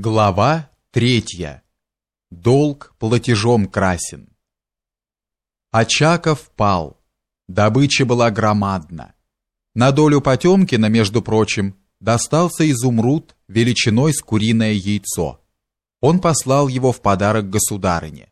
Глава третья. Долг платежом красен. Очаков пал. Добыча была громадна. На долю Потемкина, между прочим, достался изумруд величиной с куриное яйцо. Он послал его в подарок государыне.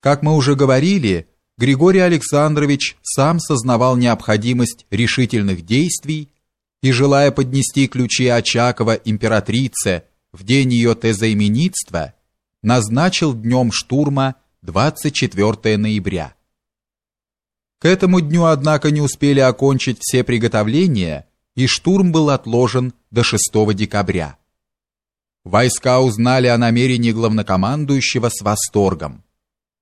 Как мы уже говорили, Григорий Александрович сам сознавал необходимость решительных действий и, желая поднести ключи Очакова императрице, в день ее тезаименитства назначил днем штурма 24 ноября. К этому дню, однако, не успели окончить все приготовления, и штурм был отложен до 6 декабря. Войска узнали о намерении главнокомандующего с восторгом.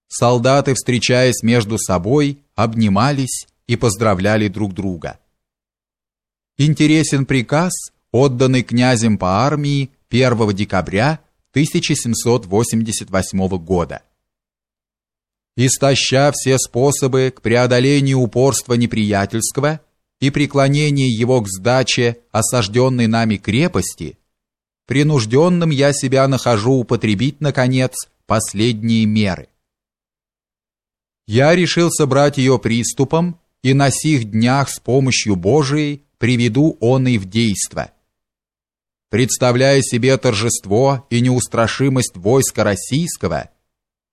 Солдаты, встречаясь между собой, обнимались и поздравляли друг друга. Интересен приказ, отданный князем по армии 1 декабря 1788 года. Истоща все способы к преодолению упорства неприятельского и преклонения его к сдаче осажденной нами крепости, принужденным я себя нахожу употребить, наконец, последние меры. Я решил собрать ее приступом и на сих днях с помощью Божией приведу он и в действие представляя себе торжество и неустрашимость войска российского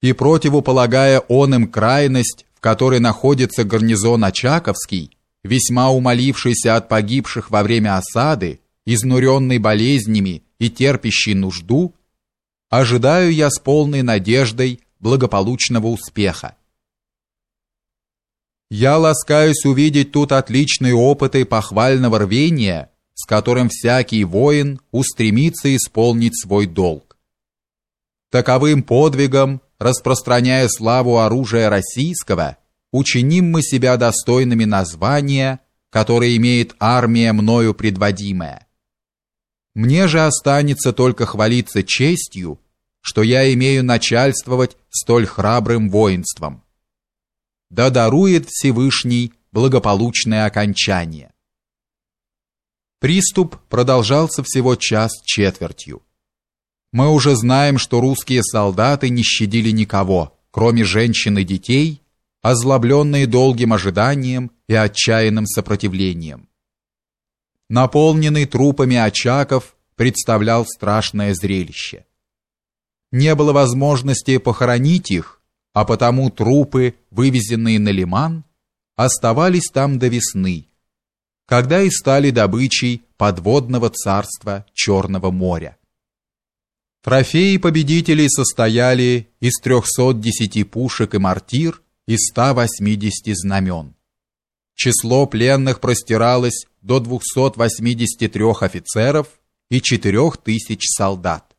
и противополагая он им крайность, в которой находится гарнизон Очаковский, весьма умолившийся от погибших во время осады, изнуренный болезнями и терпящий нужду, ожидаю я с полной надеждой благополучного успеха. Я ласкаюсь увидеть тут отличные опыты похвального рвения которым всякий воин устремится исполнить свой долг. Таковым подвигом, распространяя славу оружия российского, учиним мы себя достойными названия, которое имеет армия мною предводимая. Мне же останется только хвалиться честью, что я имею начальствовать столь храбрым воинством. Да дарует Всевышний благополучное окончание. Приступ продолжался всего час четвертью. Мы уже знаем, что русские солдаты не щадили никого, кроме женщин и детей, озлобленные долгим ожиданием и отчаянным сопротивлением. Наполненный трупами очаков представлял страшное зрелище. Не было возможности похоронить их, а потому трупы, вывезенные на лиман, оставались там до весны, когда и стали добычей подводного царства Черного моря. Трофеи победителей состояли из 310 пушек и мортир и 180 знамен. Число пленных простиралось до 283 офицеров и 4000 солдат.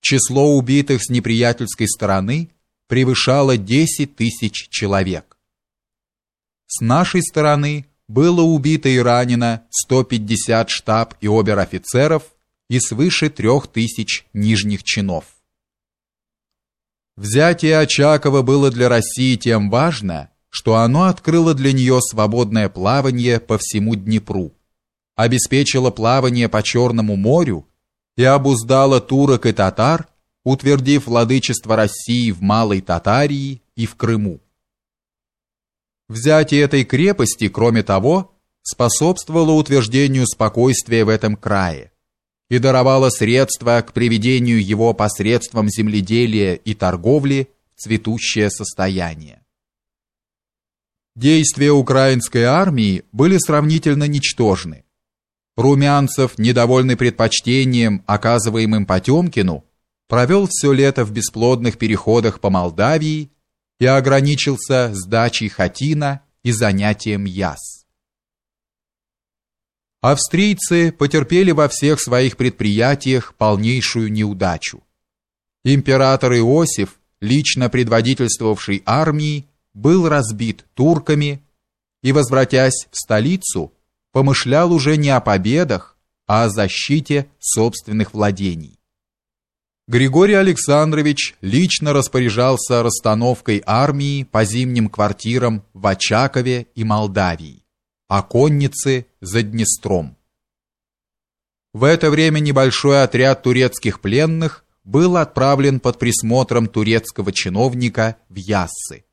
Число убитых с неприятельской стороны превышало 10 тысяч человек. С нашей стороны было убито и ранено 150 штаб и обер-офицеров и свыше 3000 нижних чинов. Взятие Очакова было для России тем важно, что оно открыло для нее свободное плавание по всему Днепру, обеспечило плавание по Черному морю и обуздало турок и татар, утвердив владычество России в Малой Татарии и в Крыму. Взятие этой крепости, кроме того, способствовало утверждению спокойствия в этом крае и даровало средства к приведению его посредством земледелия и торговли в цветущее состояние. Действия украинской армии были сравнительно ничтожны. Румянцев, недовольный предпочтением, оказываемым Потемкину, провел все лето в бесплодных переходах по Молдавии и ограничился сдачей хатина и занятием яс. Австрийцы потерпели во всех своих предприятиях полнейшую неудачу. Император Иосиф, лично предводительствовавший армией, был разбит турками и, возвратясь в столицу, помышлял уже не о победах, а о защите собственных владений. Григорий Александрович лично распоряжался расстановкой армии по зимним квартирам в Очакове и Молдавии, а конницы за Днестром. В это время небольшой отряд турецких пленных был отправлен под присмотром турецкого чиновника в Яссы.